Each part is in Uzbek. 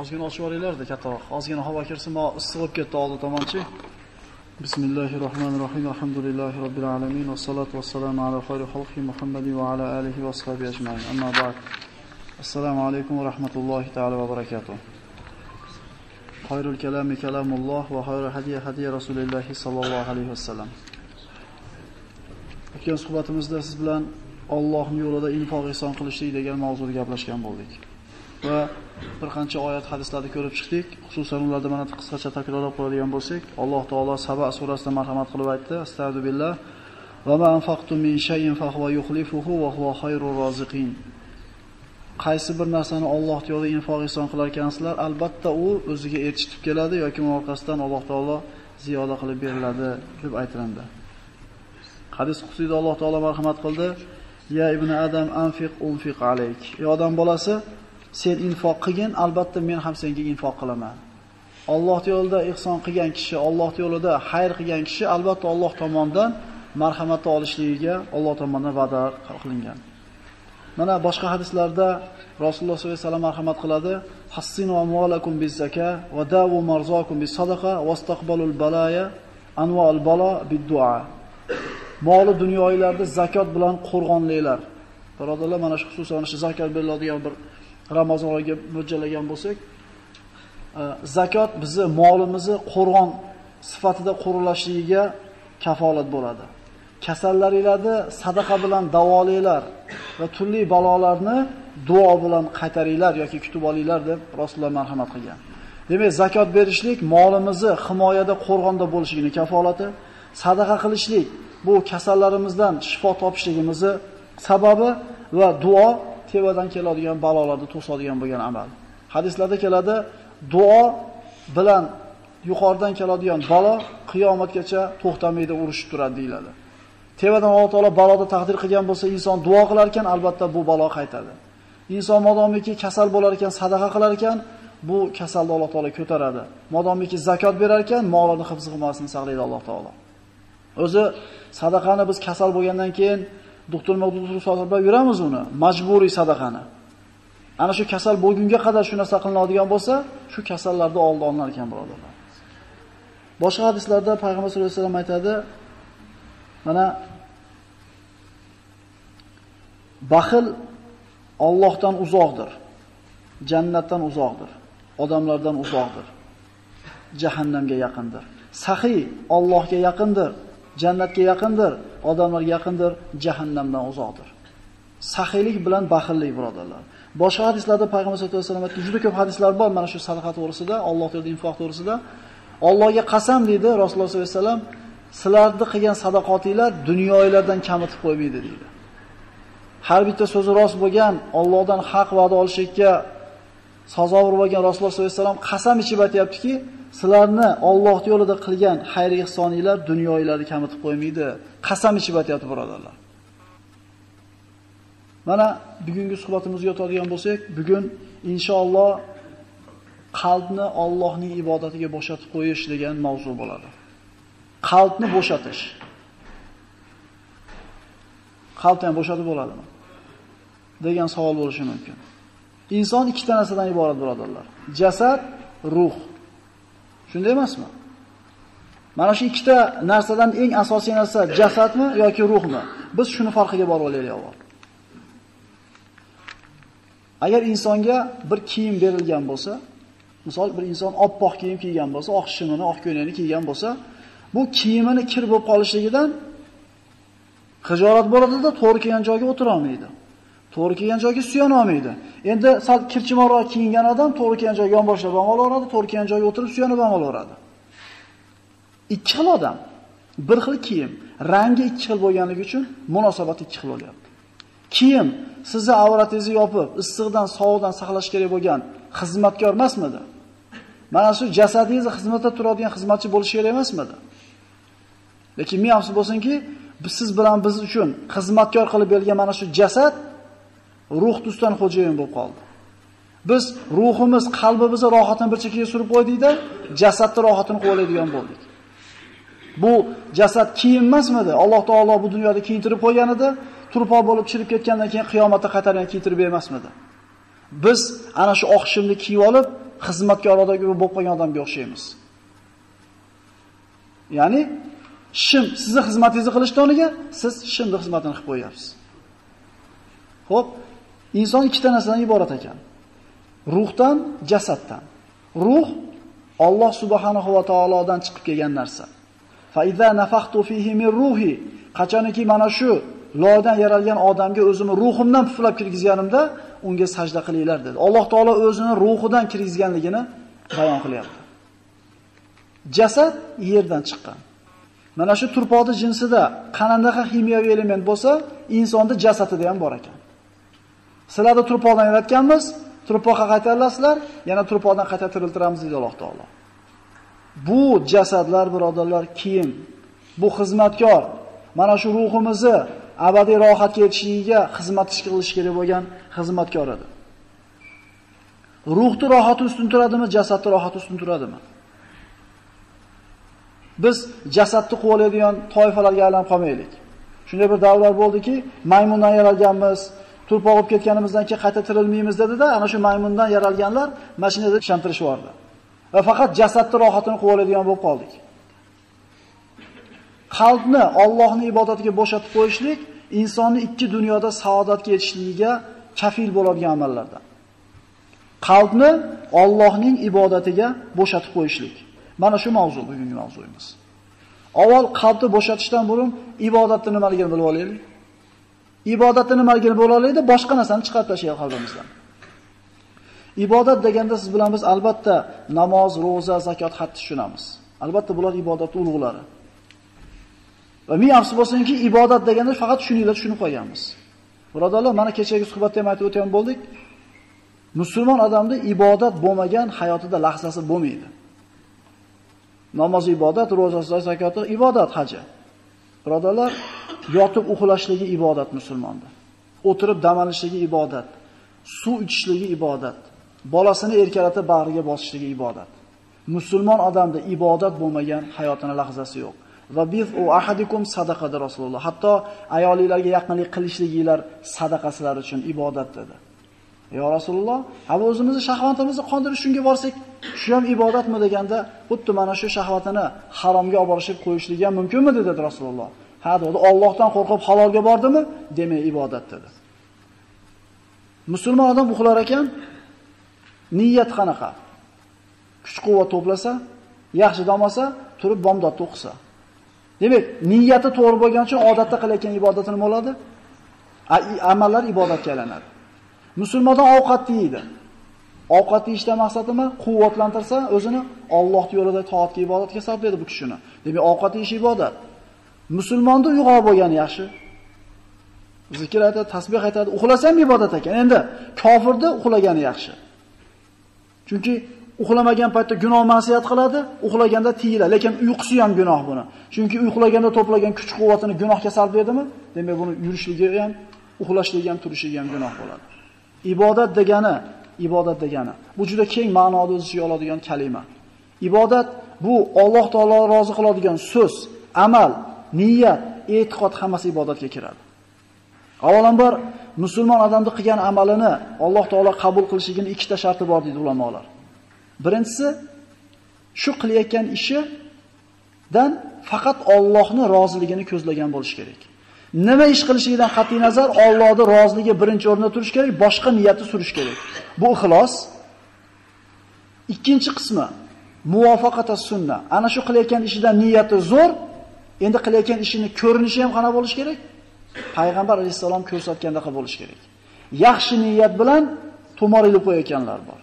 ozgina ochib yuboringlarda kattaroq. Ozgina havo kirsin, man issiq bo'lib ketdi oldi tomonchi. bismillahi rohmanir rohim. Alhamdulillahi robbil alamin va vassalamu ala xayri xalqi Muhammadin va ala alihi va ashabi ajma'in. Amma ba'd. Assalomu alaykum va rahmatullohi ta'ala va barakatuh. Xayrul kalami kalamulloh va xayrul hadiya hadiya rasulilloh sallallohu alayhi vasallam. O'tgan suhbatimizda siz bilan Allohning yo'lida infoq ihson qilishlik degan mavzuda gaplashgan bo'ldik. Va bir qancha oyat hadislarni ko'rib chiqdik. Xususan ularda mana qisqacha takrorlab qo'yadigan bo'lsak, Alloh taolo Saba surasida marhamat qilib aytdi: Astagfirullah va ma anfaqtum min shay'in fa huwa yukhlifuhu va huwa khayrur roziqin. Qaysi bir narsani Alloh yo'lida infoq ihson qilar ekansizlar, albatta u o'ziga yetishib keladi yoki uni orqasidan Alloh taolo ziyoda qilib beriladi deb aytiladi. Hadis qudusida Alloh taolo marhamat qildi: Ya ibn Adam anfiq unfiq alayk. Ey odam bolasi, sen infoq qilgin, albatta men ham senga infoq qilaman. Alloh yo'lida ihson qilgan kishi, Alloh yo'lida xayr qilgan kishi albatta Alloh tomonidan marhamat olishligiga Alloh tomonidan va'da qilingan. Mana boshqa hadislarda Rasululloh sollallohu alayhi vasallam marhamat qiladi: "Hassinu amwalakum biz-zaka va dawu marzakum bis-sadaqa wastaqbalul balaya anwa'ul balo bid-du'a." Moli dunyoylarda zakot bilan qo'rg'onliklar. Birodarlar, mana shu xususan shu zakot beriladigan bir Ramazon oyiga mo'ljallagan bo'lsak, e, zakot bizni molimizni qo'rg'on sifatida qo'rlashligiga kafolat bo'ladi. Kasallaringlarni sadaqa bilan davolanglar va turli balolarni duo bilan qaytaringlar yoki kutib olinglar deb Rasululloh marhamat qilgan. Demak, zakot berishlik molimizni himoyada qo'rg'onda bo'lishligini kafolati, sadaqa qilishlik bu kasallarimizdan shifo topishligimizni sababi va duo tevadan keladigan balolarni to'sadigan bo'lgan amal. Hadislarda keladi, duo bilan yuqoridan keladigan balo qiyomatgacha to'xtamaydi, urushib turadi deyiladi. Tevadan Alloh taolo baloni taqdir qilgan bo'lsa, inson duo qilar ekan, albatta bu balo qaytadi. Inson modomiki kasal bo'lar ekan, sadaqa qilar ekan, bu kasalni Alloh taolo ko'taradi. Modomiki zakot berar ekan, molini hifz qilmasini saqlaydi Alloh taolo. O'zi sadaqani biz kasal bo'lgandan keyin Doktor doktor sotib yuramiz uni, majburiy sadaqani. Ana shu kasal bo'lgunga qadar shu narsa qilinadigan bo'lsa, shu kasallarda oldi olinar ekan birodarlar. Boshqa hadislarda payg'ambar sollallohu alayhi vasallam aytadi, mana baxil Allohdan uzoqdir. Jannatdan uzoqdir. Odamlardan uzoqdir. Jahannamga yaqindir. Saxiy Allohga yaqindir. Jannatga yaqindir, odamlarga yaqindir, jahannamdan uzoqdir. Saxiylik bilan baxillik birodarlar. Boshqa hadislarda payg'ambar sollallohu alayhi vasallam aytgan juda ko'p hadislar bor mana shu sadaqa to'g'risida, Alloh yo'lida infoq to'g'risida. Allohga qasam dedi Rasululloh sollallohu alayhi vasallam, sizlarni qilgan sadaqotinglar dunyoylardan kamitib qo'ymaydi dedi. Har bitta so'zi rost bo'lgan, Allohdan haq va'da olishga sazovor bo'lgan Rasululloh sollallohu alayhi vasallam qasam ichib aytayaptiki, sizlarni Alloh yo'lida qilgan xayr ihsoninglar dunyolarni kamitib qo'ymaydi. Qasam ichib aytyapti birodarlar. Mana bugungi suhbatimizga o'tadigan bo'lsak, bugun inshaalloh qalbni Allohning ibodatiga bo'shatib qo'yish degan mavzu bo'ladi. Qalbni bo'shatish. Qalbni ham bo'shatib bo'ladimi? degan savol bo'lishi mumkin. Inson ikkita narsadan iborat birodarlar. Jasad, ruh. Shunday emasmi? Mana shu ikkita narsadan eng asosiy narsa jasadmi yoki ruhmi? Biz shuni farqiga borib olaylik avval. Agar insonga bir kiyim berilgan bo'lsa, misol bir inson oppoq kiyim kiygan bo'lsa, oq shimini, oq ko'ylakni kiygan bo'lsa, bu kiyimini kir bo'lib qolishligidan xijolat bo'ladi-da, to'g'ri kelgan joyga o'tira olmaydi. To'g'ri kelgan joyga suyana olmaydi. Endi sal kirchimoqroq kiyingan odam to'g'ri kelgan joyga yonboshlab ham olaveradi, to'g'ri kelgan joyga o'tirib suyanib ham olaveradi. Ikki xil odam, bir xil kiyim, rangi ikki xil bo'lganligi uchun munosabat ikki xil bo'lyapti. Kiyim sizni avratingizni yopib, issiqdan, sovuqdan saqlash kerak bo'lgan xizmatkor emasmidi? Mana shu jasadingizni xizmatda turadigan xizmatchi bo'lish kerak emasmidi? Lekin ming afsus bo'lsinki, siz bilan biz uchun xizmatkor qilib bergan mana shu jasad ruh tusdan xo'jayin bo'lib qoldi. Biz ruhimiz, qalbimizni rohatini bir chekkaga surib qo'ydikda, jasadni rohatini qo'yadigan bo'ldik. Bu jasad kiyim emasmidi? Alloh taolo bu dunyoda kiyintirib qo'ygan edi, turpoq bo'lib chirib ketgandan keyin qiyomatda qaytarib kiyintirib bermasmidi? Biz ana shu oq shimni kiyib olib, xizmatkor odamga bo'lib qolgan odamga o'xshaymiz. Ya'ni shim sizni xizmatingizni qilishdan o'rniga siz shimni xizmatini qilib qo'yapsiz. Xo'p, inson ikkita narsadan iborat ekan. Ruhdan, jasaddan. Ruh Alloh subhanahu va taolodan chiqib kelgan narsa. Fa idza nafaxtu fihi min ruhi, qachoniki mana shu loydan yaralgan odamga o'zimni ruhimdan puflab kirgizganimda unga sajda qilinglar dedi. Alloh taolo o'zini ruhidan kirgizganligini bayon qilyapti. Jasad yerdan chiqqan. Mana shu turpodi jinsida qanday ximiyaviy element bo'lsa, insonda jasadida ham bor ekan. Sizlarni turpoqdan yaratganmiz, turpoqqa qaytarilasizlar, yana turpoqdan qayta tiriltiramiz deydi Alloh taolo. Bu jasadlar birodarlar kiyim, bu xizmatkor, mana shu ruhimizni abadiy rohatga yetishligiga xizmat qilish kerak bo'lgan xizmatkor edi. Ruhni rohati ustun turadimi, jasadni rohati ustun turadimi? Biz jasadni quvlaydigan toifalarga aylanib qolmaylik. Shunday bir davrlar bo'ldiki, maymundan yaralganmiz, turpoq olib ketganimizdan keyin qayta tirilmaymiz dedi-da, ana shu maymundan yaralganlar mashinada ishontirishib Va faqat jasadni rohatini quvlaydigan bo'lib qoldik. Qalbni Allohning ibodatiga bo'shatib qo'yishlik insonni ikki dunyoda saodatga yetishligiga kafil bo'ladigan amallardan. Qalbni Allohning ibodatiga bo'shatib qo'yishlik. Mana shu mavzu bugungi mavzuyimiz. Avval qalbni bo'shatishdan burun ibodatni nimaligini bilib olaylik. Ibodatni nimaligini bo'la oladi, boshqa narsani chiqarib tashlaydi qalbimizdan. Ibodat deganda siz bilan biz albatta namoz, roza, zakot, hajj tushunamiz. Albatta bular ibodat ulug'lari. Va ming afsus bo'lsinki, ibodat deganda faqat shuninglar tushunib qolganmiz. Birodarlar, mana kechagi suhbatda ham aytib o'tgan bo'ldik. Musulmon odamda ibodat bo'lmagan hayotida lahzasi bo'lmaydi. Namoz ibodat, ro'zasi, zakoti ibodat, haji. Birodarlar, yotib uxlashligi ibodat musulmonda. O'tirib dam olishligi ibodat. Suv ichishligi ibodat. Bolasini erkalatib bag'riga bosishligi ibodat. Musulmon odamda ibodat bo'lmagan hayotini lahzasi yo'q. Va biz u ahadikum sadaqada Rasululloh. Hatto ayolinglarga yaqinlik qilishliginglar sadaqasilar uchun ibodat dedi. Ya Rasululloh, ha o'zimizni shahvatimizni qondirish shunga borsak, shu ham ibodatmi deganda, xuddi mana shu shahvatini haromga olib borishib qo'yishligi ham mumkinmi dedi Rasululloh. Ha dedi, Allohdan qo'rqib halolga bordimi? Demak, ibodat dedi. Musulmon odam uxlar ekan, niyat qanaqa? Kuch-quvvat to'plasa, yaxshi dam olsa, turib bomdodni o'qisa. Demak, niyati to'g'ri bo'lgani uchun odatda qilayotgan ibodati nima bo'ladi? Amallar ibodatga aylanadi. Musulmondan ovqat yeydi. Ovqat yeyishdan maqsadimi? nima? Quvvatlantirsa, o'zini Alloh yo'lida toatga ibodatga sarflaydi bu kishini. Demak, ovqat yeyish ibodat. Musulmonda uyg'oq bo'lgani yaxshi. Zikr aytadi, tasbih aytadi, uxlasa ham ibodat ekan. Endi kofirda uxlagani yaxshi. Chunki uxlamagan paytda gunoh ma'siyat qiladi, uxlaganda tiyiladi, lekin uyqusi ham gunoh buni. Chunki uxlaganda to'plagan kuch-quvvatini gunohga sarflaydimi? Demak, buni yurishligi ham, uxlashligi ham, turishligi ham gunoh bo'ladi. Ibodat degani, ibodat degani. Bu juda keng ma'noni o'z ichiga oladigan kalima. Ibodat bu Alloh taolo rozi qiladigan so'z, amal, niyat, e'tiqod hammasi ibodatga kiradi. Avvalambor musulmon odamni qilgan amalini Alloh taolo qabul qilishligining ikkita sharti bor deydi ulamolar. Birinchisi shu qilayotgan ishidan faqat Allohning roziligini ko'zlagan bo'lish kerak. Nima ish qilishligidan qat'i nazar Allohning roziligi birinchi o'rinda turish kerak, boshqa niyati surish kerak. Bu ixlos. Ikkinchi qismi muvofaqata sunna. Ana shu qilayotgan ishidan niyati zo'r, endi qilayotgan ishini ko'rinishi ham qana bo'lish kerak? Payg'ambar alayhisalom ko'rsatgandaqa bo'lish kerak. Yaxshi niyat bilan to'morilib qo'yayotganlar bor.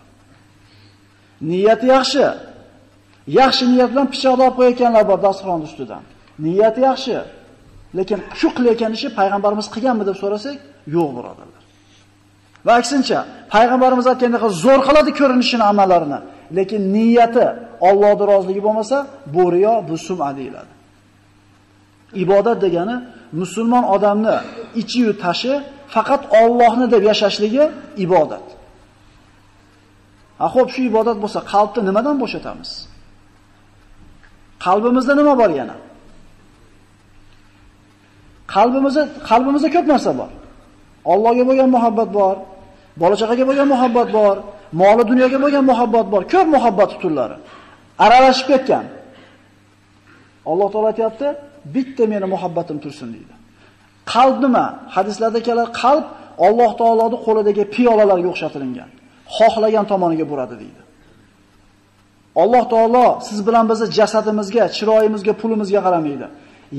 Niyati yaxshi. Yaxshi niyat bilan pichoq olib qo'yayotganlar bor dasturxon ustidan. Niyati yaxshi. Lekin shu qilayotgan ishi payg'ambarimiz qilganmi deb so'rasak, yo'q birodarlar. Va aksincha, payg'ambarimiz aytgandek zo'r qiladi ko'rinishini, amallarini, lekin niyati Allohning roziligi bo'lmasa, bu riyo, bu sum'a deyiladi. Ibodat degani musulmon odamni ichi-yu tashi faqat Allohni deb yashashligi ibodat. Ha xo'p, shu ibodat bo'lsa, qalbni nimadan bo'shatamiz? Qalbimizda nima bor yana? Qalbimizda qalbimizda ko'p narsa bor. Allohga bo'lgan muhabbat bor, bola chaqaga bo'lgan muhabbat bor, moli dunyoga bo'lgan muhabbat bor, ko'p muhabbat turlari. Aralashib ketgan. Alloh taolo aytayapti, bitta meni muhabbatim tursin deydi. Qalb nima? Hadislarda kelar qalb Alloh taoloning qo'lidagi piyolalarga o'xshatilgan. Xohlagan tomoniga buradi deydi. Alloh taolo siz bilan bizni jasadimizga, chiroyimizga, pulimizga qaramaydi.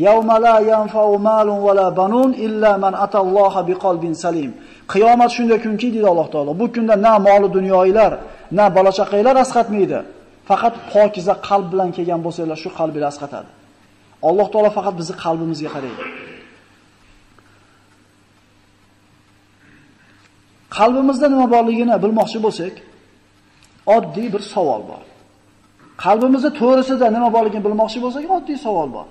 Yawma la yanfa'u malun wala banun illa man atalloha biqalbin salim. Qiyomat shunday kunki deydi Alloh taolo. Bu kunda na moli dunyoilar, na bola chaqanglar asqatmaydi. Faqat pokiza qalb bilan kelgan bo'lsanglar, shu qalbingiz asqatadi. Alloh taolo faqat bizni qalbimizga qaraydi. Qalbimizda nima borligini bilmoqchi bo'lsak, oddiy bir savol bor. Qalbimizda to'g'risida nima borligini bilmoqchi bo'lsak, oddiy savol bor.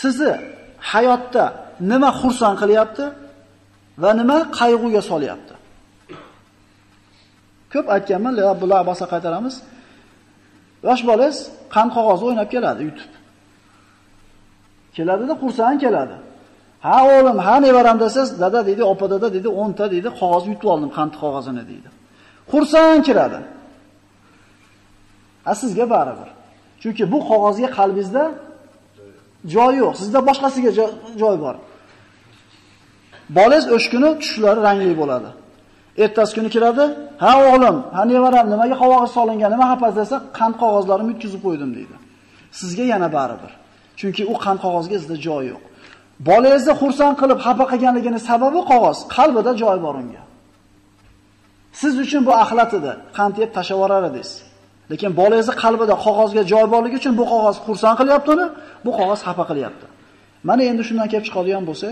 Sizni hayotda nima xursand qilyapti va nima qayg'uga solyapti? Ko'p aytganman, bular bosa qaytaramiz. Yosh bolangiz qand qog'ozni o'ynab keladi yutib. Keladida xursand keladi. Ha o'g'lim, ha nevaram desiz, dada deydi, opa dada deydi, 10 ta deydi, qog'oz yutib oldim, qand qog'ozini deydi. Xursand kiradi. A sizga baribir. Chunki bu qog'ozga qalbingizda joy yo'q. Sizda boshqasiga joy bor. Bolangiz o'sha kuni tushlari rangli bo'ladi. Ertasi kuni kiradi, "Ha o'g'lim, ha nevaram, nimaga qog'oz solingan, nima xafa desa, qand qog'ozlarimni yutkizib qo'ydim" deydi. Sizga yana baribir. Chunki u qand qog'ozga sizda joy yo'q. Bolangizni xursand qilib xafa qilganligini sababi qog'oz, qalbida joy bor unga. Siz uchun bu axlat edi, qand yeb tashlab edingiz. Lekin bolangizni qalbida qog'ozga joy borligi uchun bu qog'oz xursand qilyapti uni, bu qog'oz xafa qilyapti. Mana endi shundan kelib chiqadigan bo'lsa,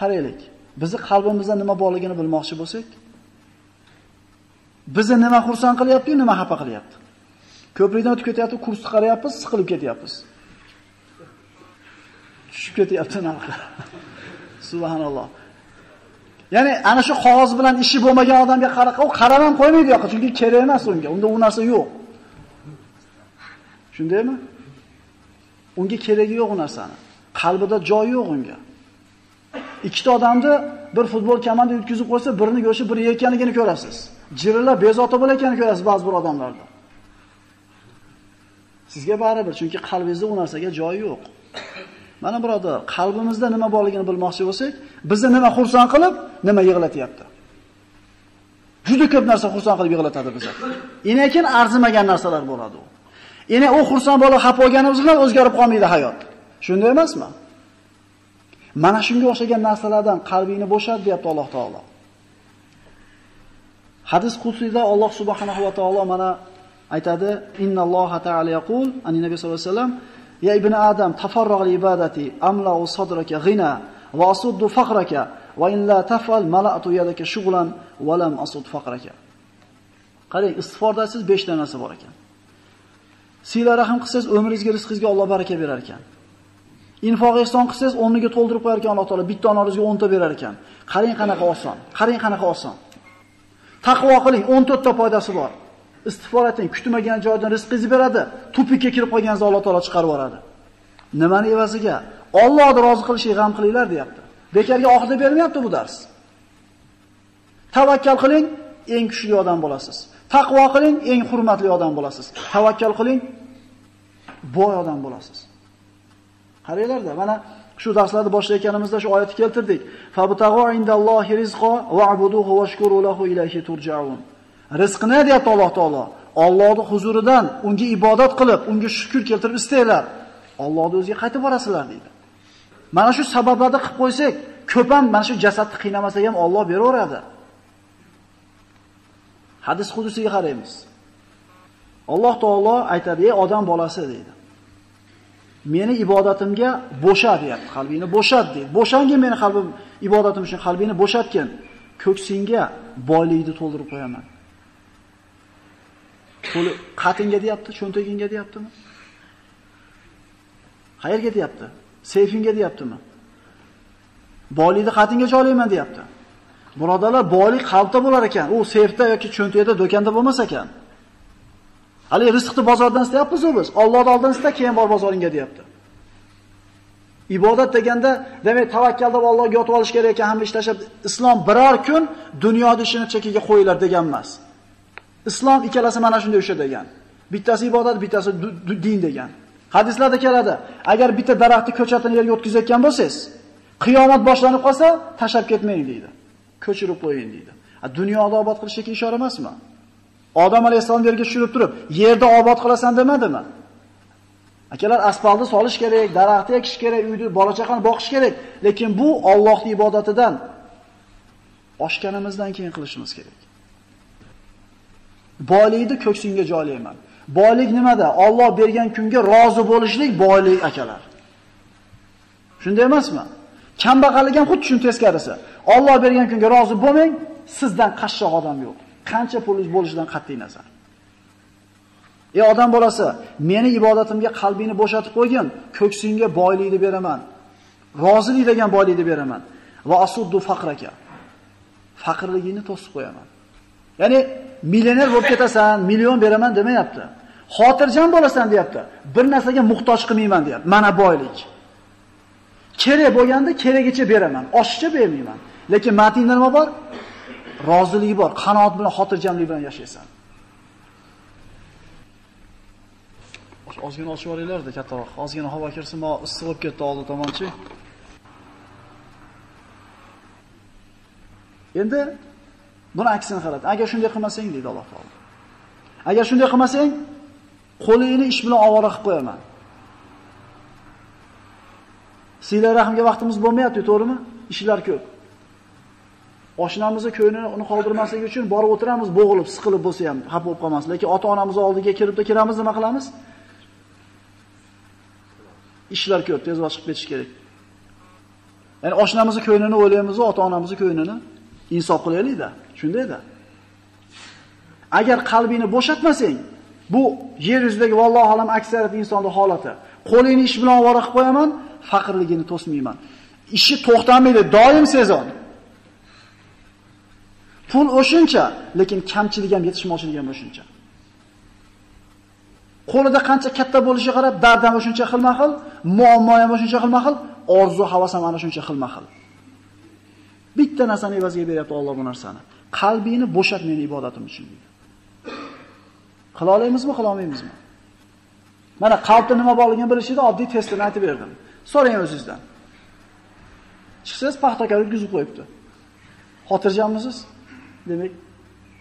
qaraylik. Bizni qalbimizda nima borligini bilmoqchi bo'lsak, bizni nima xursand qilyapti, nima xafa qilyapti. Ko'prikdan o'tib ketyapti, kursni qarayapmiz, siqilib ketyapmiz. Tushib ketyapti narxi. Subhanalloh. Ya'ni ana shu qog'oz bilan ishi bo'lmagan odamga qaraqa, u qaramam qo'ymaydi yoqqa, chunki kerak emas unga. Unda u narsa yo'q. Shundaymi? Unga keragi yo'q u narsani. Qalbida joy yo'q unga. Ikkita odamni bir futbol kamanda yutkizib qo'ysa, birini go'shi biri yeyotganligini ko'rasiz. Jirillar bezovta bo'layotganini ko'rasiz ba'zi bir odamlarda. Sizga baribir, chunki qalbingizda u narsaga joyi yo'q. Mana birodar, qalbimizda nima borligini bilmoqchi bo'lsak, bizni nima xursand qilib, nima yig'latyapti. Juda ko'p narsa xursand qilib yig'latadi bizni. Lekin arzimagan narsalar bo'ladi u. Yana u xursand bo'lib xafa bo'lganimiz bilan o'zgarib qolmaydi hayot. Shunday emasmi? Mana shunga o'xshagan narsalardan qalbingni bo'shat, deyapti Alloh taolo. Hadis qudsiyda Alloh subhanahu va taolo mana aytadi: "Innalloha ta'ala yaqul" ani nabiy sollallohu alayhi vasallam Ya ibn Adam, tafarrag ibadati amla'u sadraka ghina va asuddu faqraka va in la taf'al mala'tu yadaka shughlan va lam asud faqraka. Qarang, istiforda siz 5 ta narsa bor ekan. Sila rahim qilsangiz umringizga, rizqingizga Alloh baraka berar ekan. Infoq ehson qilsangiz o'rniga to'ldirib qo'yar ekan Alloh taolo, bitta onangizga 10 ta berar ekan. Qarang qanaqa oson. Qarang qanaqa oson. Taqvo qiling, 14 ta foydasi bor. istig'for eting, kutmagan joydan rizqingizni beradi, tupikka kirib qolganingizda Alloh taolo chiqarib yuboradi. Nimani evaziga? Allohni rozi qilishga g'am qilinglar, deyapti. Bekarga oxirda bermayapti bu dars. Tavakkal qiling, eng kuchli odam bo'lasiz. Taqvo qiling, eng hurmatli odam bo'lasiz. Tavakkal qiling, boy odam bo'lasiz. Qaranglarda, mana shu darslarni boshlayotganimizda shu oyatni keltirdik. Fabtag'u indallohi rizqo wa'buduhu washkuru lahu ilayhi turja'un. Rizqni deyapti Alloh taolo. Allohning huzuridan unga ibodat qilib, unga shukr keltirib istanglar. Allohni o'ziga qaytib borasizlar deydi. Mana shu sabablarni qilib qo'ysak, ko'p ham mana shu jasadni qiynamasak ham Alloh beraveradi. Hadis qudusiga qaraymiz. Alloh taolo aytadi, "Ey odam bolasi" deydi. Meni ibodatimga bo'sha deyapti, qalbingni bo'shat deydi. Bo'shangin meni qalbim ibodatim uchun qalbingni bo'shatgin. Ko'ksingga boylikni to'ldirib qo'yaman. Qo'li qatinga deyapti, cho'ntagingga deyaptimi? Qayerga deyapti? Seyfingga deyaptimi? Boylikni qatinga joylayman deyapti. Birodalar, boylik qalbda bo'lar ekan. U seyfda yoki cho'ntakda, do'konda bo'lmas ekan. Hali rizqni bozordan istayapmiz biz. Allohning oldidan ista, keyin bor bozoringga deyapti. Ibodat deganda, demak, tavakkal deb Allohga yotib olish kerak ekan, hamma ish tashlab, islom biror kun dunyoda ishini chekiga qo'yilar degan emas. Islom ikkalasi mana shunday o'sha degan. Bittasi ibodat, bittasi din degan. Hadislarda keladi, agar bitta daraxtni ko'chatini yerga o'tkazayotgan bo'lsangiz, qiyomat boshlanib qolsa, tashab ketmang deydi. Ko'chirib qo'ying deydi. Dunyoda obod qilishga ishora emasmi? Odam alayhissalom yerga tushirib turib, yerda obod qilasan demadimi? Akalar asfaltni solish kerak, daraxtni ekish kerak, uyni bola chaqani boqish kerak, lekin bu Allohning ibodatidan oshganimizdan keyin qilishimiz kerak. Boylikni ko'ksingga joylayman. Boylik nimada? Alloh bergan kunga rozi bo'lishlik boylik akalar. Shunday emasmi? Kambag'allik ham xuddi shuni teskarisi. Alloh bergan kunga rozi bo'lmang, sizdan qashshoq odam yo'q. Qancha pulingiz bo'lishidan qat'iy nazar. Ey odam bolasi, meni ibodatimga qalbingni bo'shatib qo'ygin, ko'ksingga boylikni beraman. Rozilik degan boylikni beraman. Va asuddu faqraka. Faqirligingni to'sib qo'yaman. Ya'ni millioner bo'lib ketasan, million beraman demayapti. Xotirjam bo'lasan deyapti. Bir narsaga muhtoj qilmayman deyapti. Mana boylik. Kerak bo'lganda keragicha beraman, oshiqcha bermayman. Lekin matinda nima bor? Rozilik bor, qanoat bilan, xotirjamlik bilan yashaysan. Ozgina ochib olinglar-da kattaroq. Ozgina havo kirsin, mo issiq bo'lib ketdi oldi tomonchi. Endi buni aksini qarang. Agar shunday qilmasang deydi Alloh taolo. Agar shunday qilmasang, qo'lingni ish bilan ovora qilib qo'yaman. Sizlar rahmga vaqtimiz bo'lmayapti, to'g'rimi? Ishlar ko'p. Oshnamizni ko'nglini uni qoldirmaslik uchun borib o'tiramiz, bo'g'ilib, siqilib bo'lsa ham xafa bo'lib qolmas. Lekin ota-onamiz oldiga kiribda kiramiz, nima qilamiz? Ishlar ko'p, tezroq chiqib ketish kerak. Ya'ni oshnamizni ko'nglini o'ylaymiz, ota-onamizni ko'nglini insof qilaylik-da. Shundayda. Agar qalbingni bo'shatmasang, bu yer yuzidagi vallohu alam aksariyat insonning holati. Qo'lingni ish bilan ovora qilib qo'yaman, faqirligini to'smayman. Ishi to'xtamaydi, doim sezon. Pul o'shuncha, lekin kamchilik ham yetishmovchilik ham o'shuncha. Qo'lida qancha katta bo'lishiga qarab, dard ham o'shuncha xilma-xil, muammo ham o'shuncha xilma-xil, orzu, havas ham ana shuncha xilma-xil. Bitta narsani evaziga beryapti Alloh bu narsani. Qalbingni bo'shat meni ibodatim uchun deydi. Qila olamizmi, qila olmaymizmi? Mana qalbda nima borligini bilishida oddiy testini aytib berdim. So'rang o'zingizdan. Chiqsangiz paxtakor yuzib qo'yibdi. Xotirjammisiz? Demak,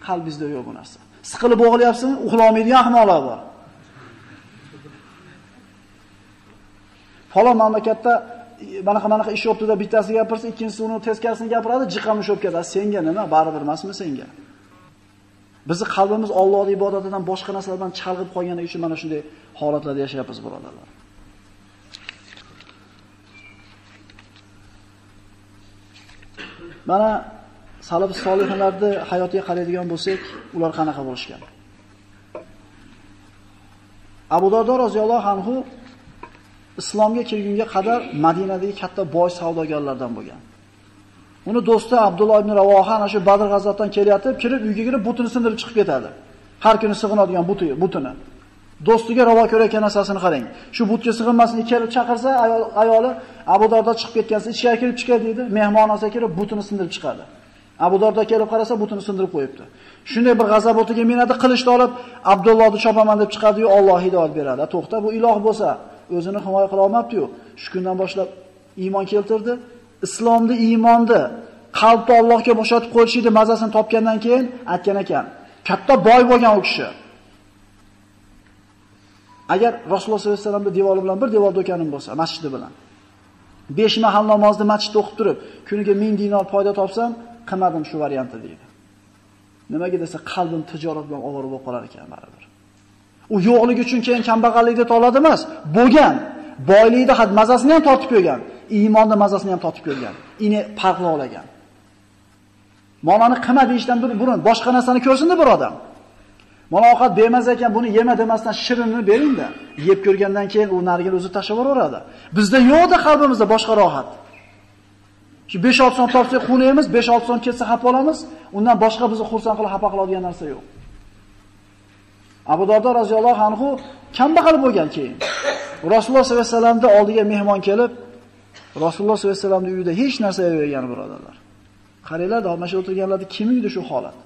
qalbingizda yo'q bu narsa. Siqilib bo'g'ilyapsizmi? Uxlolmaydigan ahmoqlar bor. Falon mamlakatda manaqa manaqa ish o'ptida bittasi gapirsa, ikkinchisi uni teskarisini gapiradi, jiqam o'shib ketadi. Senga nima? Baribir emasmi senga? Bizni qalbimiz Allohning ibodatidan boshqa narsalardan chalg'ib qolgani uchun mana shunday holatlarda yashayapmiz, birodarlar. Mana salaf solihlarni hayotiga qaraydigan bo'lsak, ular qanaqa bo'lishgan? Abu Dardo roziyallohu anhu islomga kelgunga qadar Madinadagi katta boy savdogarlardan bo'lgan. Uni do'sti Abdulloh ibn Ravoha ana shu Badr g'azotdan kelyotib, kirib uyga kirib butini sindirib chiqib ketadi. Har kuni sig'inadigan buti, butini. Do'stiga ravo ko'rayotgan narsasini qarang. Shu butga sig'inmasini kelib chaqirsa, ayoli Abu Dardo chiqib ketgansa, ichkariga kirib chiqadi deydi. Mehmonasiga kirib butini sindirib chiqadi. Abu Dardo kelib qarasa, butini sindirib qo'yibdi. Shunday bir g'azab o'tiga minadi, qilichni olib Abdullohni chopaman deb chiqadi-yu, Alloh hidoyat beradi. To'xta, bu iloh bo'lsa, o'zini himoya qila olmabdi-yu. Shu kundan boshlab iymon keltirdi. Islomni, iymonni qalbni Allohga bo'shatib qo'yishni mazasini topgandan keyin aytgan ekan. Katta boy bo'lgan u kishi. Agar Rasululloh sollallohu alayhi vasallamning devori bilan bir devor do'konim bo'lsa, masjidi bilan 5 mahal namozni masjidda o'qib turib, kuniga 1000 dinor foyda topsam, qilmadim shu variantni deydi. Nimaga desa, qalbim tijorat bilan ovora bo'lib qolar ekan baribir. U yo'qligi uchun keyin kambag'allikni toladi emas, bo'lgan. Boylikni had mazasini ham tortib ko'rgan, iymonni mazasini ham tortib ko'rgan. Ini farqli olagan. Molani qilma deyishdan burun boshqa narsani ko'rsinda bir odam. Mana ovqat bermas ekan, buni yema demasdan shirinni beringda. Yeb ko'rgandan keyin u narigini o'zi tashlab yuboraveradi. Bizda yo'qda qalbimizda boshqa rohat. Shu 5-6 so'm topsak quvnaymiz, 5-6 so'm ketsa xafa olamiz, undan boshqa bizni xursand qilib xafa qiladigan narsa yo'q. Abu Dardo roziyallohu anhu kambag'al bo'lgan keyin. Rasululloh sollallohu alayhi vasallamning oldiga mehmon kelib, Rasululloh sollallohu alayhi vasallamning uyida hech narsa yo'q birodarlar. Qaranglar, mana shu o'tirganlarda kim uyida shu holat?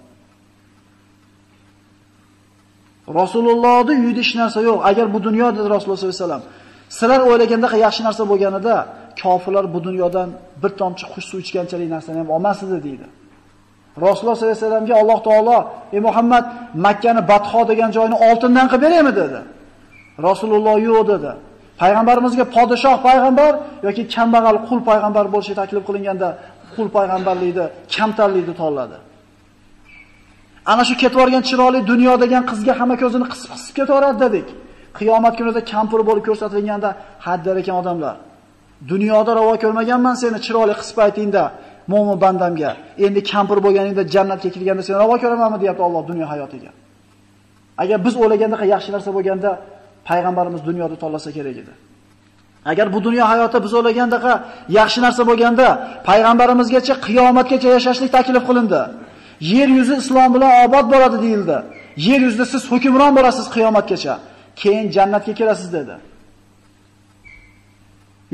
Rasulullohning uyida hech narsa yo'q. Agar bu dunyoda Rasululloh sollallohu alayhi vasallam sizlar o'ylaganda yaxshi narsa bo'lganida, kofirlar bu dunyodan bir tomchi xush suv ichganchalik narsani ham olmasdi deydi. Rasululloh sollallohu alayhi vasallamga Alloh taolo, "Ey Muhammad, Makkani Batho degan joyni oltindan qilib beraymi?" dedi. Rasululloh yo'q dedi. Payg'ambarimizga podshoh payg'ambar yoki kambag'al qul payg'ambar bo'lishi taklif qilinganda qul payg'ambarlikni, kamtarlikni tanladi. Ana shu ketib borgan chiroyli dunyo degan qizga hamma ko'zini qisib-qisib ketaveradi dedik. Qiyomat kunida kampir bo'lib ko'rsatilganda haddar ekan odamlar. Dunyoda ravo ko'rmaganman seni chiroyli qisib aytingda, mo'min bandamga. Endi kampir bo'lganingda jannatga kirganda seni ravo ko'ramanmi deyapti Alloh dunyo hayotiga. Agar biz o'ylaganda yaxshi narsa bo'lganda payg'ambarimiz dunyoda tanlasa kerak edi. Agar bu dunyo hayoti biz o'ylagandaqa yaxshi narsa bo'lganda payg'ambarimizgacha qiyomatgacha yashashlik taklif qilindi. Yer yuzi islom bilan obod bo'ladi deyildi. Yer yuzida siz hukmron bo'lasiz qiyomatgacha. Keyin jannatga kirasiz dedi.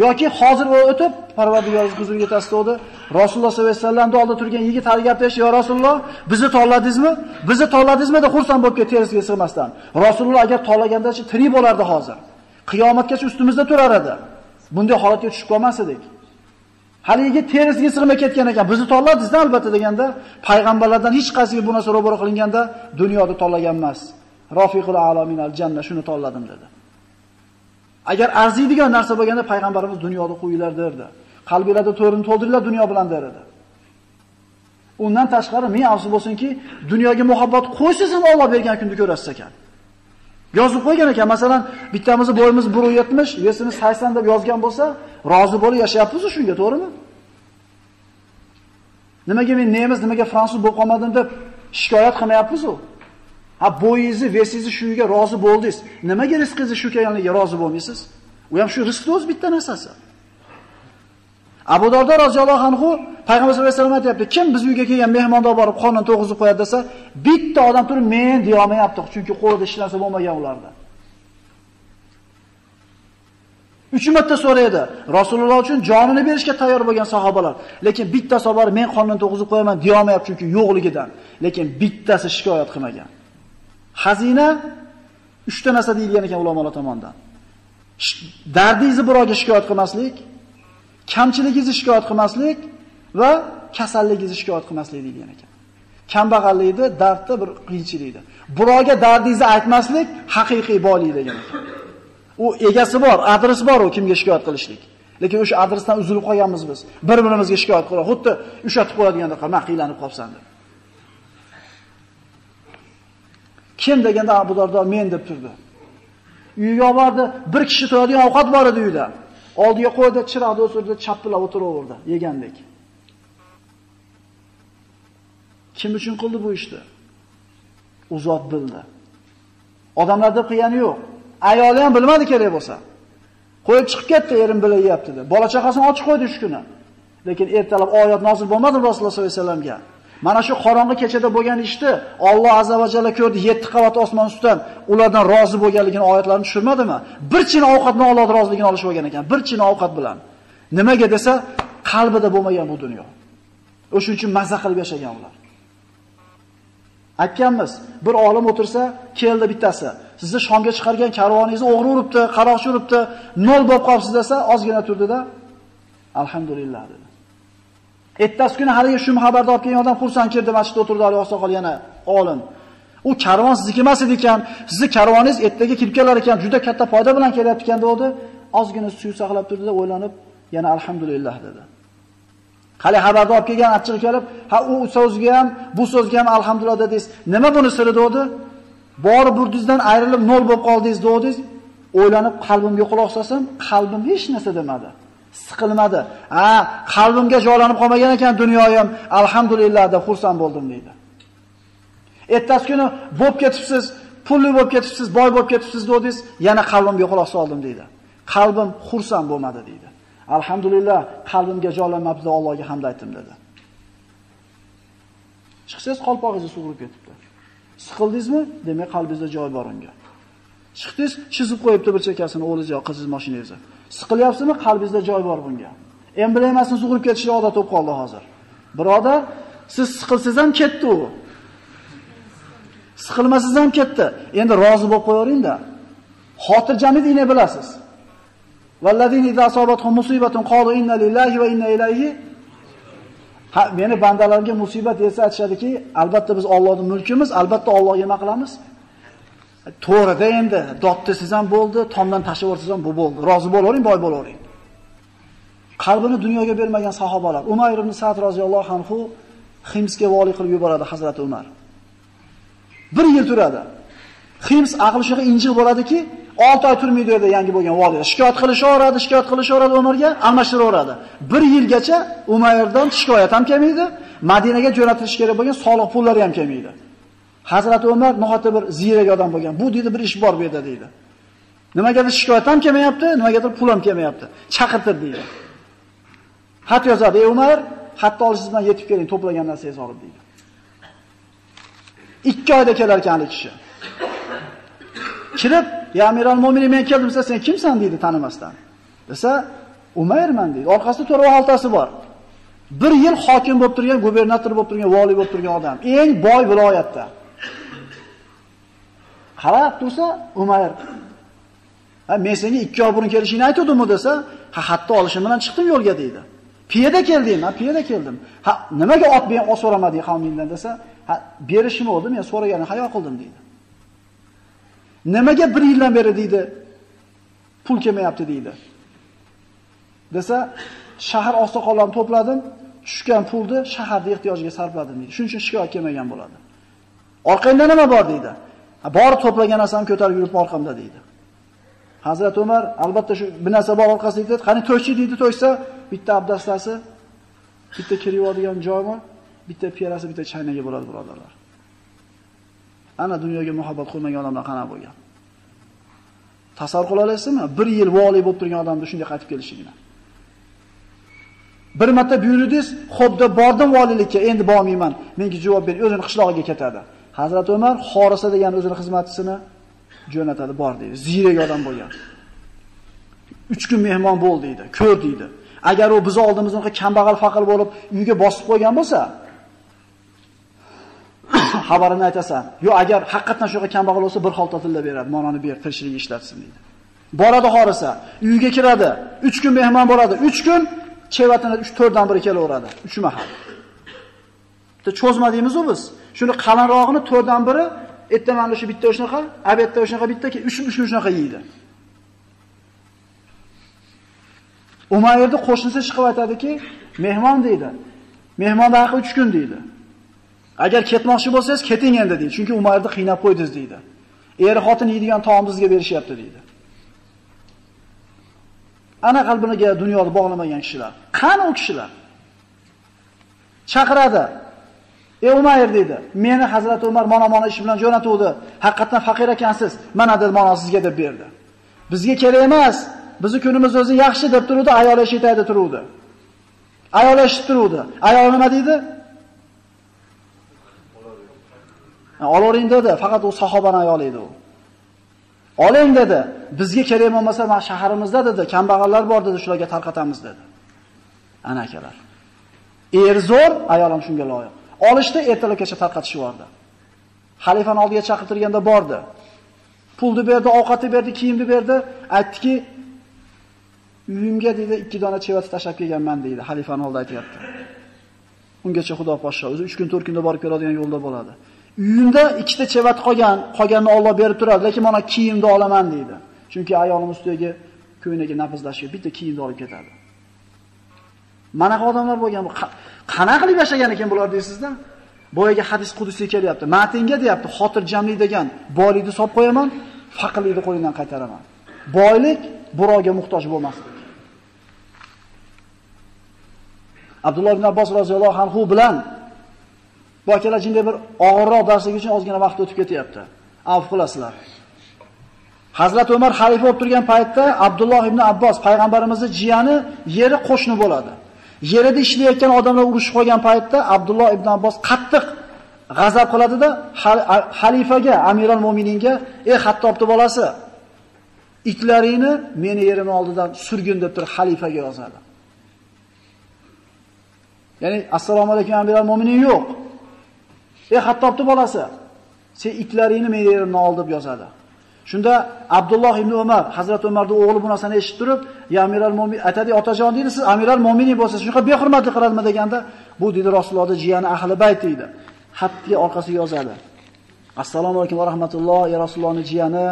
Yoki hozir o'tib Parvardigoringiz huzuriga yetasiz. Rasululloh sollallohu alayhi vasallamning oldida turgan yigit hali gaplashdi, "Ya Rasululloh, bizni tolladingizmi? Bizni tolladingizmi?" deb xursand bo'lib ketdi terisiga sig'masdan. Rasululloh agar tanlagandachi tirik bo'lardi hozir. Qiyomatgacha ustimizda turar edi. Bunday holatga tushib qolmas edik. Haligi terisiga sig'may ketgan ekan. Bizni tolladingizda albatta deganda, payg'ambarlardan hech qaysiga bu narsa ro'baro qilinganda dunyoda tanlagan emas. Rafiqul alamin al janna shuni tolladim dedi. Agar arziydigan narsa bo'lganda payg'ambarimiz dunyoda qo'yinglar derdi. Qalbingizda to'rini to'ldiringlar dunyo bilan derdi. Undan tashqari men afsus bo'lsinki, dunyoga muhabbat qo'ysiz ham Alloh bergan kunni ko'rasiz ekan. Yozib qo'ygan ekan, masalan, bittamizni bo'yimiz 170, vesimiz 80 deb yozgan bo'lsa, rozi bo'lib yashayapmiz shunga, to'g'rimi? Nimaga men nemis, nimaga fransuz bo'lib qolmadim deb shikoyat qilmayapmiz u. Ha, bo'yingizni, vesingizni shuga rozi bo'ldingiz. Nimaga rizqingizni shu kelganligiga rozi bo'lmaysiz? U ham shu rizqni o'z bitta narsasi. Abu Dardo roziyallohu anhu payg'ambar sollallohu alayhi vasallam aytibdi, kim biz uyga kelgan mehmonda borib qonun to'g'izib qo'yadi desa, bitta odam turib men deya olmayapti, chunki qo'lida hech narsa bo'lmagan ularda. Uch marta so'raydi. Rasululloh uchun jonini berishga tayyor bo'lgan sahobalar. Lekin bitta sahoba men qonun to'g'izib qo'yaman deya olmayapti chunki yo'qligidan. Lekin bittasi shikoyat qilmagan. Xazina uchta narsa deyilgan ekan ulamolar tomonidan. Dardingizni birovga shikoyat qilmaslik, kamchiligingizni shikoyat qilmaslik va kasalligingizni shikoyat qilmaslik deyilgan ekan. Kambag'allikni, dardda bir qiyinchilikdir. Birovga dardingizni aytmaslik haqiqiy boylik degan ekan. U egasi bor, adresi bor u kimga shikoyat qilishlik. Lekin o'sha adresdan uzilib qolganmiz biz. Bir-birimizga shikoyat qilib, xuddi ushatib qo'yadiganda qilma qiylanib qolsan deb. Kim deganda Abu Dardo men deb turdi. Uyiga bordi, bir kishi to'yadigan ovqat bor edi uyda. Oldiga qo'ydi, chiroqni o'sirdi, chappilab o'tiraverdi, yegandek. Kim uchun qildi bu ishni? U zot bildi. Odamlar deb qilgani yo'q. Ayoli ham bilmadi kerak bo'lsa. Qo'yib chiqib ketdi, erim bilayapti deb. Bola chaqasini ochib qo'ydi shu kuni. Lekin ertalab oyat nozil bo'lmadi Rasululloh sollallohu alayhi vasallamga. Mana shu qorong'i kechada bo'lgan ishni Alloh azza va jalla ko'rdi 7 qavat osmon ustidan ulardan rozi bo'lganligini oyatlarni tushirmadimi? Bir chin ovqatni Alloh roziligini olish bo'lgan ekan, bir chin ovqat bilan. Nimaga desa, qalbida bo'lmagan bu dunyo. O'shuning uchun mazza qilib yashagan ular. Aytganmiz, bir olim o'tirsa, keldi bittasi. Sizni Shomga chiqargan karvoningizni o'g'ri uribdi, qaroqchi uribdi, nol bo'lib qolibsiz desa, ozgina turdida, alhamdulillah dedi. Ertasi kuni haligi shu xabarni olib kelgan odam xursand kirdi, masjidda o'tirdi Ali oqsoqol yana olim. U karvon sizniki emas edi ekan, sizni karvoningiz ertaga kirib kelar ekan, juda katta foyda bilan kelyapti ekan dedi. Ozgina suv saqlab turdi-da, o'ylanib, yana alhamdulillah dedi. Hali xabarni olib kelgan achchiq kelib, ha u so'zga ham, bu so'zga ham alhamdulillah dedingiz. Nima buni siri dedi? Bor burdingizdan ayrilib nol bo'lib qoldingiz dedingiz. O'ylanib qalbimga quloq solsam, qalbim hech narsa demadi. Siqilmadi. Ha, qalbimga joylanib qolmagan ekan dunyoyim, alhamdulillah deb xursand bo'ldim deydi. Ertasi kuni bo'lib ketibsiz, pulli bo'lib ketibsiz, boy bo'lib ketibsiz dedingiz, yana qalbimga quloq soldim deydi. Qalbim xursand bo'lmadi deydi. Alhamdulillah, qalbimga joylanmabdi, Allohga hamd aytdim dedi. Chiqsangiz qalpog'ingiz sug'urib ketibdi. Siqildingizmi? Demak, qalbingizda joy bor unga. Chiqdingiz, chizib qo'yibdi bir chekasini o'g'lingiz yo qizingiz mashinangizni. Siqilyapsizmi? Qalbingizda joy bor bunga. emblemasini sug'urib ketishga odat bo'lib qoldi hozir. Birodar, siz siqilsangiz ham ketdi u. Siqilmasangiz ham ketdi. Endi rozi bo'lib qo'yaveringda. Xotirjamlikni bilasiz. Vallazina idza asobathum musibatun qalu inna lillahi va inna ilayhi Ha, meni bandalarga musibat yetsa aytishadiki, albatta biz Allohning mulkimiz, albatta Allohga nima qilamiz? To'g'rida endi dodtisiz ham bo'ldi, tomdan tashlab yuborsangiz ham bu bo'ldi. Rozi bo'lavering, boy bo'lavering. Qalbini dunyoga bermagan sahobalar. Umar ibn Sa'd roziyallohu anhu Himsga vali qilib yuboradi Hazrat Umar. Bir yil turadi. Hims aqli shunaqa injiq bo'ladiki, 6 oy turmaydi yerda yangi bo'lgan vali. Shikoyat qilishaveradi, shikoyat qilishaveradi Umarga, almashtiraveradi. Bir yilgacha Umayrdan shikoyat ham kelmaydi, Madinaga jo'natilishi kerak bo'lgan soliq pullari ham kelmaydi. Hazrat Umar nihoyatda bir ziyrak odam bo'lgan. Bu dedi bir ish bor bu yerda deydi. Nimagadir shikoyat ham kelmayapti, nimagadir pul ham kelmayapti. Chaqirtir deydi. Xat yozadi, "Ey Umar, xatni olishingiz bilan yetib keling, to'plagan narsangizni olib" deydi. 2 oyda kelar ekan kishi. Kirib, "Ya Amiral Mo'minin, men keldim, sen kimsan?" deydi tanimasdan. Desa, "Umayrman" deydi. Orqasida to'rva xaltasi bor. Bir yil hokim bo'lib turgan, gubernator bo'lib turgan, vali bo'lib turgan odam. Eng boy viloyatda. Qarab tursa, Umar Ha, men senga 2 oy burun kelishingni aytuvdimmi desa, ha, xatni olishim bilan chiqdim yo'lga deydi. Piyoda keldim, ha, piyoda keldim. Ha, nimaga ot bilan ot so'ramading qavmingdan desa, ha, berishim oldi, men so'raganim hayo qildim deydi. Nimaga bir yildan beri deydi, pul kelmayapti deydi. Desa, shahar ostoqollarni to'pladim, tushgan pulni shaharda ehtiyojiga sarfladim deydi. Shuning uchun shikoyat kelmagan bo'ladi. Orqangda nima bor deydi. Bor to'plagan narsamni ko'tarib yurib orqamda deydi. Hazrat Umar albatta shu bir narsa bor orqasida deydi, qani to'ychi deydi, to'ysa bitta abdastasi, bitta kirib yuvadigan joymi, bitta piyalasi, bitta chaynagi bo'ladi, birodarlar. Ana dunyoga muhabbat qilmagan odamlar qana bo'lgan. Tasavvur qila olasizmi? Bir yil voliy bo'lib turgan odamni shunday qaytib kelishligini. Bir marta buyurdingiz, xo'p deb bordim valilikka, endi bormayman. Menga javob ber, o'zini qishlog'iga ketadi. Hazrat Umar Xorisa degan o'zini xizmatchisini jo'natadi, bor deydi. Ziyrak odam bo'lgan. 3 kun mehmon bo'l deydi, ko'r deydi. Agar u biz oldimizdan kambag'al faqir bo'lib uyga bosib qo'ygan bo'lsa, xabarini aytasan. Yo agar haqiqatan shunaqa kambag'al bo'lsa bir xolta tilla beradi, mononi ber, tirishlik ishlatsin deydi. Boradi Xorisa, uyga kiradi, 3 kun mehmon bo'ladi, 3 kun chevatini 3-4 dan biri kelaveradi, 3 mahal. Bitta cho'zma biz. Shuni qalinrog'ini 4 dan biri ertaman shu bitta shunaqa, abetda shunaqa bitta, 3 3 shunaqa yeydi. Umayrni qo'shnisi chiqib aytadiki, mehmon deydi. Mehmonda haqi 3 kun deydi. Agar ketmoqchi bo'lsangiz, keting endi deydi. Chunki Umayrni qiynab qo'ydingiz deydi. Er xotin yeydigan taomni sizga berishyapti deydi. Ana qalbiniga dunyoni bog'lamagan kishilar. Qani u kishilar? Chaqiradi. Ey Umayr dedi. Meni Hazrat Umar mana-mana ish bilan jo'natuvdi. Haqiqatan faqir ekansiz. Mana dedi, mana sizga deb berdi. Bizga kerak emas. Bizning kunimiz o'zi yaxshi deb turuvdi, ayol eshitaydi turuvdi. Ayol eshitib turuvdi. Ayol nima deydi? Olavering dedi, faqat u sahobaning ayoli edi u. Oling dedi. Bizga kerak bo'lmasa, mana shaharimizda dedi, kambag'allar bor dedi, shularga tarqatamiz dedi. Ana akalar. Er zo'r, ayol ham shunga loyiq. Olishdi, ertalabgacha tarqatishyapti. Xalifani oldiga chaqirtirganda bordi. Pulni berdi, ovqatni berdi, kiyimni berdi, aytdiki, uyimga dedi, ikki dona chevasi tashlab kelganman deydi, xalifani oldida aytayapti. Ungacha Xudo poshsho, o'zi 3 kun 4 kunda borib keladigan yo'lda bo'ladi. Uyimda ikkita chevat qolgan, qolganini Alloh berib turadi, lekin mana kiyimni olaman deydi. Chunki ayolim ustiga ko'ynagi nafazlashib bitta kiyimni olib ketadi. Mana odamlar bo'lgan bu qanaqa qilib yashagan ekan bular deysizda? Boyaga hadis qudusiy kelyapti. Matinga deyapti, xotirjamlik degan boylikni solib qo'yaman, faqirlikni qo'lingdan qaytaraman. Boylik birovga muhtoj bo'lmaslik. Abdulloh ibn Abbos roziyallohu anhu bilan bu akalar jinday bir og'irroq darslik uchun ozgina vaqt o'tib ketyapti. Avf qilasizlar. Hazrat Umar xalifa bo'lib turgan paytda Abdulloh ibn Abbos payg'ambarimizning jiyani yeri qo'shni bo'ladi. Yerida ishlayotgan odamlar urushib qolgan paytda Abdulloh ibn Abbos qattiq g'azab qiladida xalifaga, amiron Mo'mininga, "Ey Xattobni bolasi, itlaringni meni yerim oldidan surgin" deb turib xalifaga yozadi. Ya'ni assalomu alaykum amiron mo'mining yo'q. Ey Xattobni bolasi, sen itlaringni meni yerimdan ol deb yozadi. Shunda Abdulloh ibn Umar, Hazrat Umarning o'g'li bu narsani eshitib turib, "Ya amiral mo'min, atadi otajon deydi, siz amiral mo'minin bo'lsangiz, shunaqa behurmatlik qiladimi?" deganda, "Bu dedi Rasulullohning jiyani ahli bayt" deydi. Xatga orqasiga yozadi. Assalomu alaykum va rahmatulloh, ya Rasulullohning jiyani,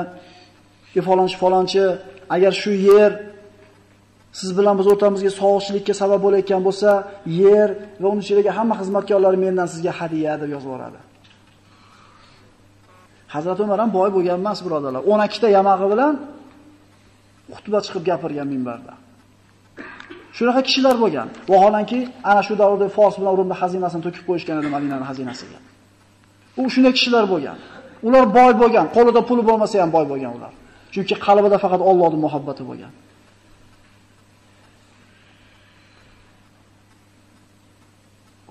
falonchi falonchi, agar shu yer siz bilan biz o'rtamizga sog'chilikka sabab bo'layotgan bo'lsa, yer va uning ichidagi hamma xizmatkorlar mendan sizga hadya deb yozib yuboradi. Hazrat Umar ham boy bo'lgan emas, birodarlar. 12 ta yamag'i bilan xutba chiqib gapirgan minbarda. Shunaqa kishilar bo'lgan. Vaholanki, ana shu davrda Fors bilan Rumda xazinasini to'kib qo'yishgan edi Madinaning xazinasiga. U shunday kishilar bo'lgan. Ular boy bo'lgan, qo'lida puli bo'lmasa ham boy bo'lgan ular. Chunki qalbida faqat Allohning muhabbati bo'lgan.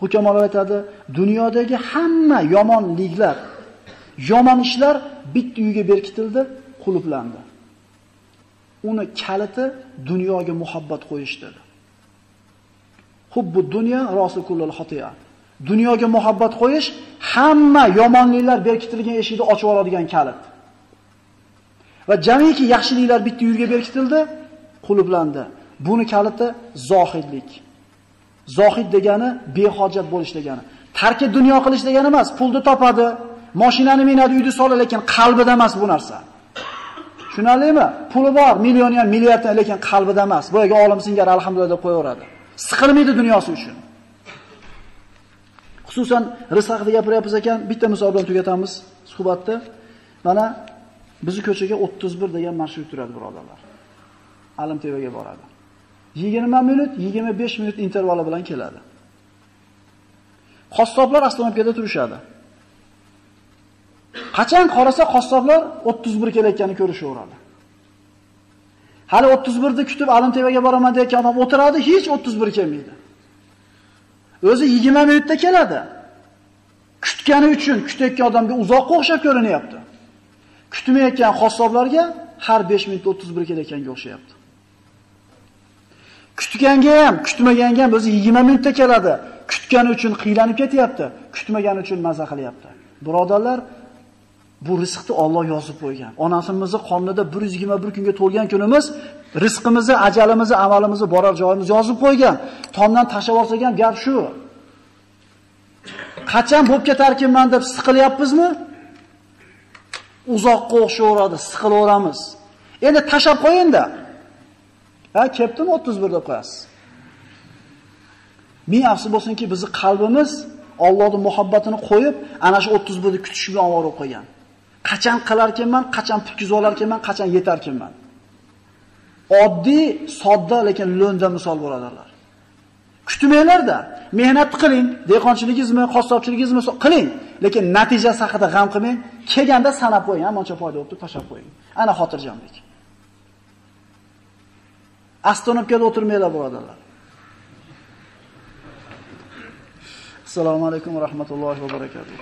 Hukamolar aytadi, dunyodagi hamma yomonliklar, yomon ishlar bitta uyga berkitildi, quluplandi. Uni kaliti dunyoga muhabbat qo'yish dedi. Hubbu dunyo rasul kullal xotiya. Dunyoga muhabbat qo'yish hamma yomonliklar berkitilgan eshikni ochib oladigan kalit. Va jamiki yaxshiliklar bitta uyga berkitildi, qulublandi. Buni kaliti zohidlik. Zohid degani behojat bo'lish degani. Tarki dunyo qilish degani emas, pulni topadi, mashinani minadi, uyni soladi, lekin qalbida emas bu narsa. Tushunarlimi? Puli bor, millioni ham, milliardi lekin qalbida emas. Bu yerga olim singari alhamdulillah deb qo'yaveradi. Siqilmaydi dunyosi uchun. Xususan rizq haqida gapiryapmiz ekan, bitta misol bilan tugatamiz suhbatni. Mana bizni ko'chaga 31 degan marshrut turadi, birodarlar. Alimtevaga boradi. 20 minut, 25 minut intervali bilan keladi. Qassoblar avtomobilda turishadi. Qachon qarasa qassoblar 31 kelayotganini ko'rishaveradi. Hali 31 ni kutib Alimtevaga boraman deyotgan odam o'tiradi, hech 31 kelmaydi. O'zi 20 minutda keladi. Kutgani uchun kutayotgan odamga uzoq o'xshab ko'rinyapti. Kutmayotgan qassoblarga har 5 minutda 31 kelayotganga o'xshayapti. Kutganga ham, kutmaganga ham o'zi 20 minutda keladi. Kutgani uchun qiylanib ketyapti, kutmagani uchun mazza qilyapti. Birodarlar, bu rizqni Alloh yozib qo'ygan. Onasimizni qonida 121 kunga to'lgan kunimiz rizqimizni, ajalimizni, amalimizni borar joyimiz yozib qo'ygan. Tomdan tashab olsak ham gap shu. Qachon bo'lib ketarkinman deb siqilyapmizmi? Uzoqqa o'xshaveradi, siqilaveramiz. Endi tashab qo'yinda. Ha, keptimi 31 deb qo'yasiz. Ming afsus bo'lsinki, bizning qalbimiz Allohning muhabbatini qo'yib, ana shu 31 ni kutish bilan qo'ygan. Qachon Qachon qilarkanman, qachon putkizib olarkanman, qachon yetarkanman. Oddiy, sodda lekin lo'nda misol birodarlar. Kutmanglarda, mehnat qiling, dehqonchiligingizmi, qassobchiligingizmi qiling, lekin natijasi haqida g'am qilmang, kelganda sanab qo'ying, amoncha foyda bo'libdi, tashab qo'ying. Ana xotirjamlik. Astonobkada o'tirmanglar birodarlar. Assalomu alaykum va rahmatullohi va barakatuh.